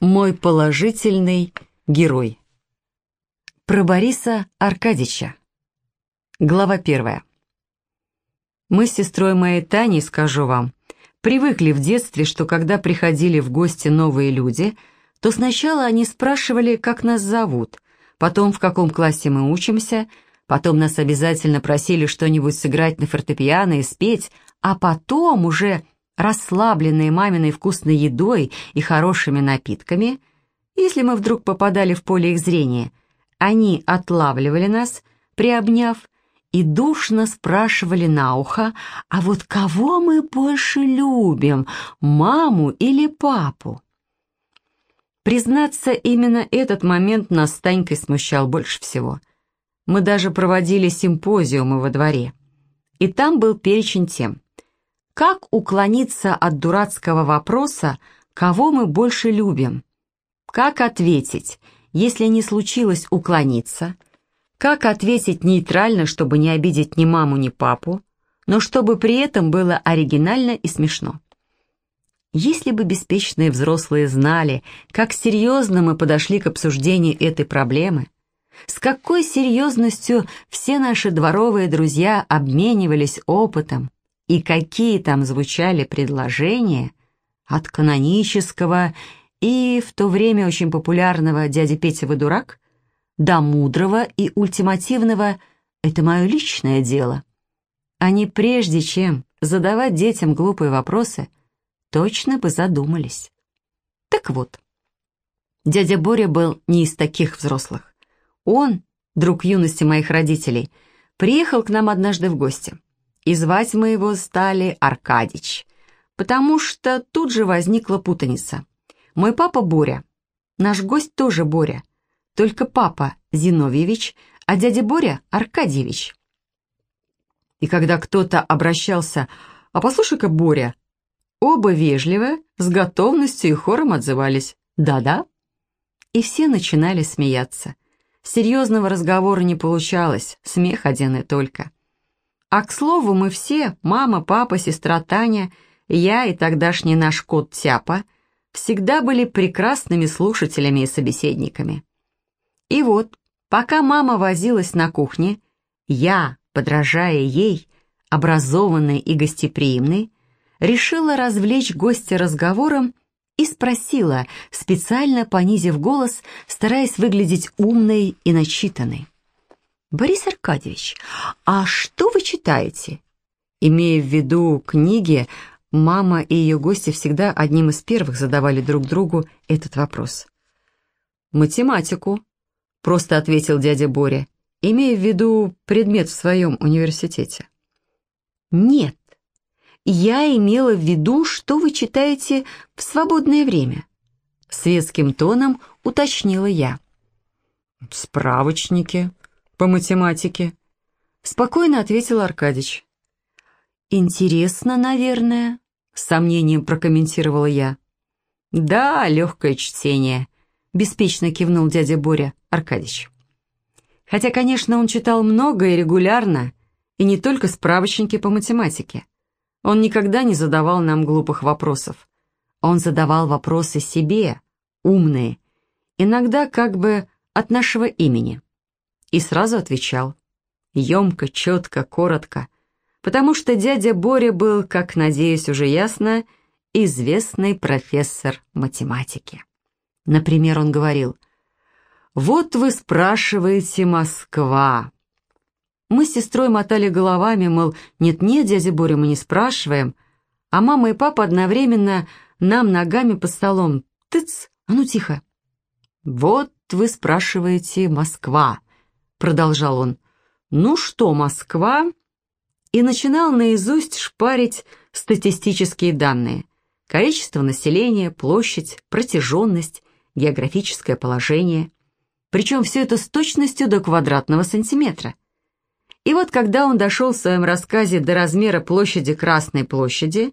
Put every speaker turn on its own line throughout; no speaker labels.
Мой положительный герой. Про Бориса Аркадича. Глава первая. Мы с сестрой моей Таней, скажу вам, привыкли в детстве, что когда приходили в гости новые люди, то сначала они спрашивали, как нас зовут, потом в каком классе мы учимся, потом нас обязательно просили что-нибудь сыграть на фортепиано и спеть, а потом уже расслабленные маминой вкусной едой и хорошими напитками, если мы вдруг попадали в поле их зрения, они отлавливали нас, приобняв, и душно спрашивали на ухо, а вот кого мы больше любим, маму или папу? Признаться, именно этот момент нас с Танькой смущал больше всего. Мы даже проводили симпозиумы во дворе. И там был перечень тем – как уклониться от дурацкого вопроса, кого мы больше любим? Как ответить, если не случилось уклониться? Как ответить нейтрально, чтобы не обидеть ни маму, ни папу, но чтобы при этом было оригинально и смешно? Если бы беспечные взрослые знали, как серьезно мы подошли к обсуждению этой проблемы, с какой серьезностью все наши дворовые друзья обменивались опытом, и какие там звучали предложения от канонического и в то время очень популярного «Дядя Петя вы дурак» до мудрого и ультимативного «это мое личное дело». Они прежде чем задавать детям глупые вопросы, точно бы задумались. Так вот, дядя Боря был не из таких взрослых. Он, друг юности моих родителей, приехал к нам однажды в гости и звать мы его стали Аркадич, потому что тут же возникла путаница. Мой папа Боря, наш гость тоже Боря, только папа Зиновьевич, а дядя Боря Аркадьевич. И когда кто-то обращался «А послушай-ка, Боря», оба вежливо, с готовностью и хором отзывались «Да-да». И все начинали смеяться. Серьезного разговора не получалось, смех один и только. А к слову, мы все, мама, папа, сестра Таня, я и тогдашний наш кот Тяпа, всегда были прекрасными слушателями и собеседниками. И вот, пока мама возилась на кухне, я, подражая ей, образованной и гостеприимной, решила развлечь гостя разговором и спросила, специально понизив голос, стараясь выглядеть умной и начитанной. «Борис Аркадьевич, а что вы читаете?» Имея в виду книги, мама и ее гости всегда одним из первых задавали друг другу этот вопрос. «Математику», — просто ответил дядя Боря, имея в виду предмет в своем университете. «Нет, я имела в виду, что вы читаете в свободное время», — светским тоном уточнила я.
«Справочники», по математике?» Спокойно ответил Аркадич.
«Интересно, наверное», — с сомнением прокомментировала я.
«Да, легкое чтение», — беспечно кивнул дядя Боря Аркадьевич. Хотя, конечно, он читал много и регулярно, и не только справочники по математике. Он никогда не задавал нам глупых вопросов. Он задавал вопросы себе, умные, иногда как бы от нашего имени и сразу отвечал. Емко, четко, коротко, потому что дядя Боря был, как, надеюсь, уже ясно, известный профессор математики. Например, он говорил, «Вот вы спрашиваете Москва». Мы с сестрой мотали головами, мол, нет-нет, дядя Боря, мы не спрашиваем, а мама и папа одновременно нам ногами по столом. Тыц, а ну тихо. «Вот вы спрашиваете Москва», продолжал он. «Ну что, Москва?» И начинал наизусть шпарить статистические данные. Количество населения, площадь, протяженность, географическое положение. Причем все это с точностью до квадратного сантиметра. И вот когда он дошел в своем рассказе до размера площади Красной площади,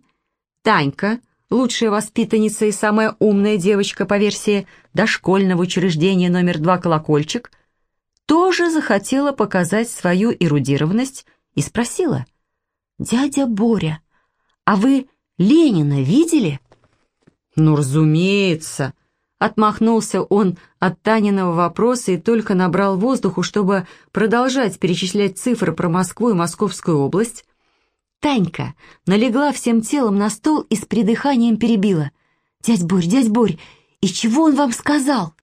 Танька, лучшая воспитанница и самая умная девочка по версии дошкольного учреждения номер два «Колокольчик», тоже захотела показать свою эрудированность и спросила. «Дядя Боря, а вы Ленина видели?»
«Ну, разумеется»,
Отмахнулся он от Таниного вопроса и только набрал воздуху, чтобы продолжать перечислять цифры про Москву и Московскую область. Танька налегла всем телом на стол и с придыханием перебила. «Дядь Борь, дядь Борь, и чего он вам сказал?»